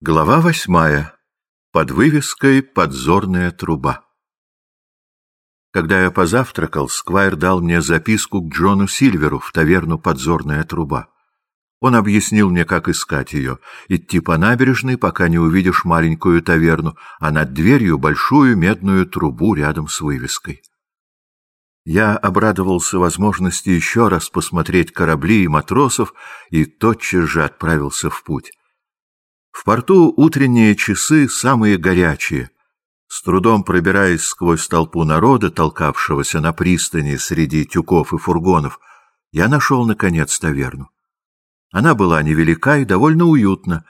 Глава восьмая. Под вывеской «Подзорная труба». Когда я позавтракал, Сквайр дал мне записку к Джону Сильверу в таверну «Подзорная труба». Он объяснил мне, как искать ее. Идти по набережной, пока не увидишь маленькую таверну, а над дверью большую медную трубу рядом с вывеской. Я обрадовался возможности еще раз посмотреть корабли и матросов и тотчас же отправился в путь. В порту утренние часы самые горячие. С трудом пробираясь сквозь толпу народа, толкавшегося на пристани среди тюков и фургонов, я нашел, наконец, таверну. Она была невелика и довольно уютна.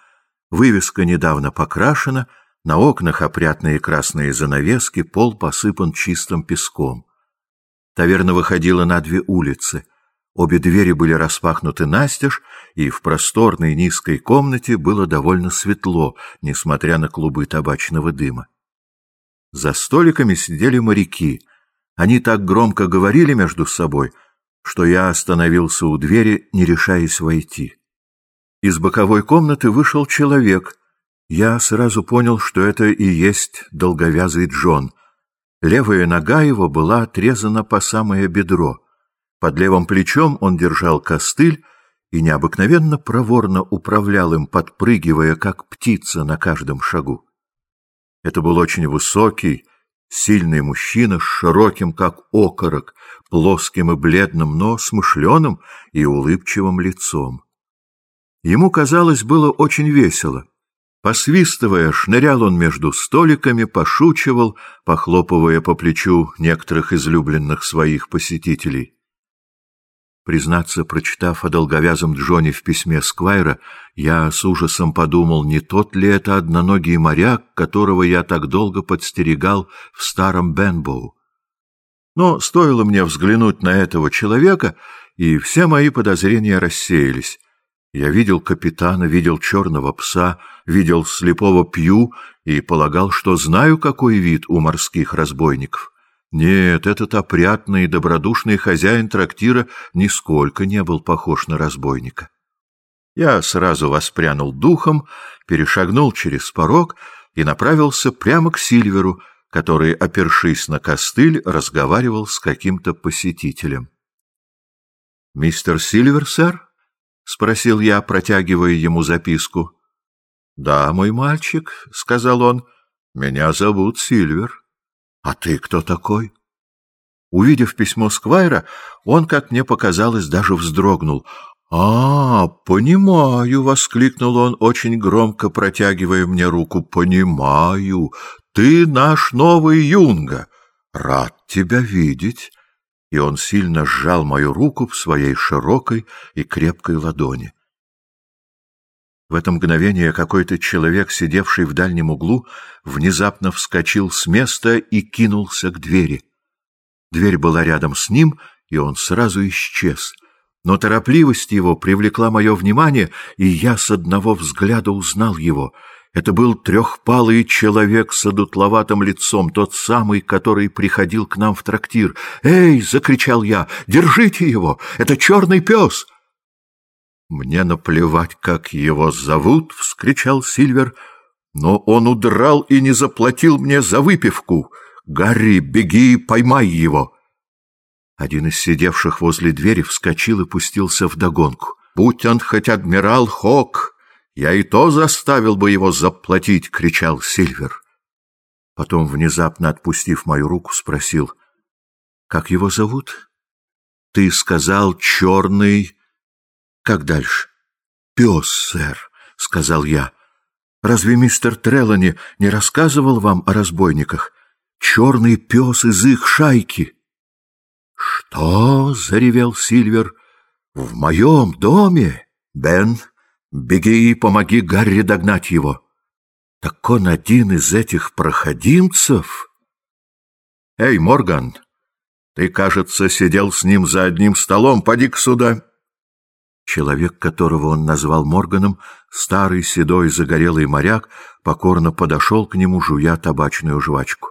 Вывеска недавно покрашена, на окнах опрятные красные занавески, пол посыпан чистым песком. Таверна выходила на две улицы — Обе двери были распахнуты настежь, и в просторной низкой комнате было довольно светло, несмотря на клубы табачного дыма. За столиками сидели моряки. Они так громко говорили между собой, что я остановился у двери, не решаясь войти. Из боковой комнаты вышел человек. Я сразу понял, что это и есть долговязый Джон. Левая нога его была отрезана по самое бедро — под левым плечом он держал костыль и необыкновенно проворно управлял им, подпрыгивая, как птица на каждом шагу. Это был очень высокий, сильный мужчина с широким, как окорок, плоским и бледным, но смышленым и улыбчивым лицом. Ему, казалось, было очень весело. Посвистывая, шнырял он между столиками, пошучивал, похлопывая по плечу некоторых излюбленных своих посетителей. Признаться, прочитав о долговязом Джоне в письме Сквайра, я с ужасом подумал, не тот ли это одноногий моряк, которого я так долго подстерегал в старом Бенбоу. Но стоило мне взглянуть на этого человека, и все мои подозрения рассеялись. Я видел капитана, видел черного пса, видел слепого пью и полагал, что знаю, какой вид у морских разбойников. Нет, этот опрятный и добродушный хозяин трактира нисколько не был похож на разбойника. Я сразу воспрянул духом, перешагнул через порог и направился прямо к Сильверу, который, опершись на костыль, разговаривал с каким-то посетителем. — Мистер Сильвер, сэр? — спросил я, протягивая ему записку. — Да, мой мальчик, — сказал он, — меня зовут Сильвер. «А ты кто такой?» Увидев письмо Сквайра, он, как мне показалось, даже вздрогнул. «А, понимаю!» — воскликнул он, очень громко протягивая мне руку. «Понимаю! Ты наш новый юнга! Рад тебя видеть!» И он сильно сжал мою руку в своей широкой и крепкой ладони. В это мгновение какой-то человек, сидевший в дальнем углу, внезапно вскочил с места и кинулся к двери. Дверь была рядом с ним, и он сразу исчез. Но торопливость его привлекла мое внимание, и я с одного взгляда узнал его. Это был трехпалый человек с одутловатым лицом, тот самый, который приходил к нам в трактир. «Эй!» — закричал я. «Держите его! Это черный пес!» «Мне наплевать, как его зовут!» — вскричал Сильвер. «Но он удрал и не заплатил мне за выпивку! Гарри, беги и поймай его!» Один из сидевших возле двери вскочил и пустился вдогонку. «Будь он хоть адмирал Хок, я и то заставил бы его заплатить!» — кричал Сильвер. Потом, внезапно отпустив мою руку, спросил, «Как его зовут?» «Ты сказал черный...» Как дальше? Пес, сэр, сказал я. Разве мистер Трелани не рассказывал вам о разбойниках? Черный пес из их шайки. Что? заревел Сильвер. В моем доме? Бен, беги и помоги Гарри догнать его. Так он один из этих проходимцев? Эй, Морган, ты, кажется, сидел с ним за одним столом. Поди-ка сюда. Человек, которого он назвал Морганом, старый седой загорелый моряк, покорно подошел к нему, жуя табачную жвачку.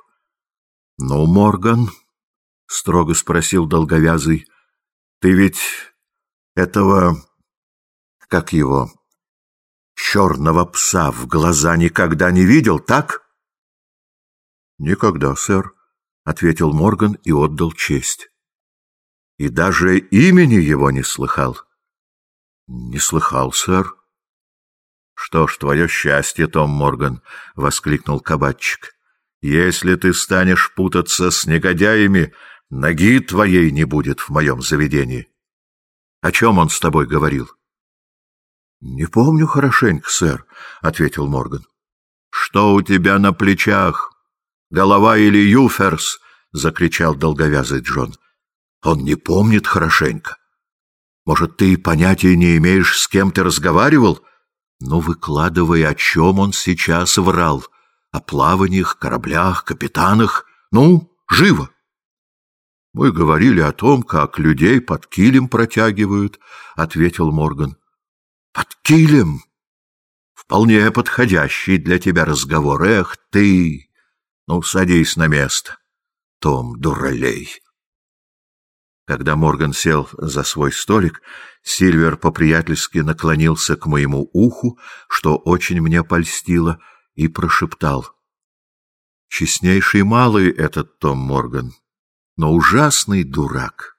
— Ну, Морган, — строго спросил долговязый, — ты ведь этого... как его? черного пса в глаза никогда не видел, так? — Никогда, сэр, — ответил Морган и отдал честь. — И даже имени его не слыхал? — Не слыхал, сэр. — Что ж, твое счастье, Том Морган, — воскликнул кабачик. — Если ты станешь путаться с негодяями, ноги твоей не будет в моем заведении. О чем он с тобой говорил? — Не помню хорошенько, сэр, — ответил Морган. — Что у тебя на плечах? Голова или юферс? — закричал долговязый Джон. — Он не помнит хорошенько. Может, ты понятия не имеешь, с кем ты разговаривал? Ну, выкладывай, о чем он сейчас врал. О плаваниях, кораблях, капитанах. Ну, живо! — Мы говорили о том, как людей под килем протягивают, — ответил Морган. Под килем. Вполне подходящий для тебя разговор. Эх ты! Ну, садись на место, Том Дуралей. Когда Морган сел за свой столик, Сильвер по-приятельски наклонился к моему уху, что очень мне польстило, и прошептал. Честнейший малый этот Том Морган, но ужасный дурак.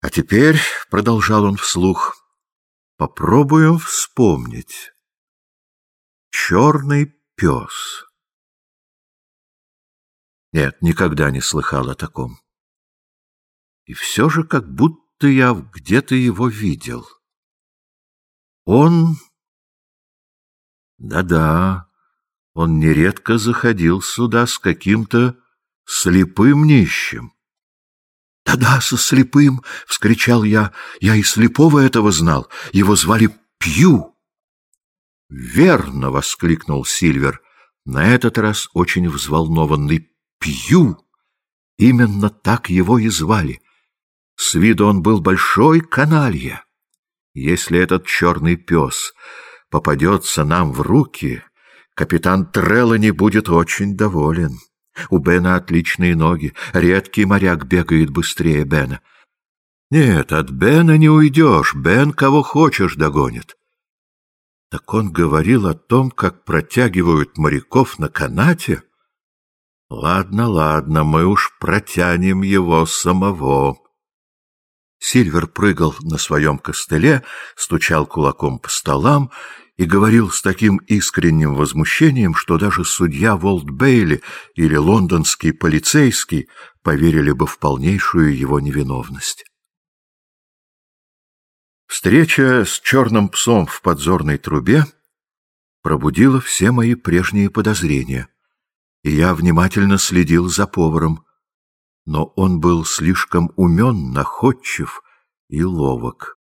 А теперь, — продолжал он вслух, — Попробуем вспомнить. Черный пес. Нет, никогда не слыхал о таком. И все же как будто я где-то его видел. Он... Да-да, он нередко заходил сюда с каким-то слепым нищим. «Да-да, со слепым!» — вскричал я. «Я и слепого этого знал. Его звали Пью». «Верно!» — воскликнул Сильвер, на этот раз очень взволнованный. «Пью!» Именно так его и звали. С виду он был большой каналья. Если этот черный пес попадется нам в руки, капитан Треллани будет очень доволен. У Бена отличные ноги. Редкий моряк бегает быстрее Бена. Нет, от Бена не уйдешь. Бен кого хочешь догонит. Так он говорил о том, как протягивают моряков на канате. Ладно, ладно, мы уж протянем его самого. Сильвер прыгал на своем костыле, стучал кулаком по столам и говорил с таким искренним возмущением, что даже судья Волт Бейли или лондонский полицейский поверили бы в полнейшую его невиновность. Встреча с черным псом в подзорной трубе пробудила все мои прежние подозрения, и я внимательно следил за поваром, но он был слишком умен, находчив и ловок.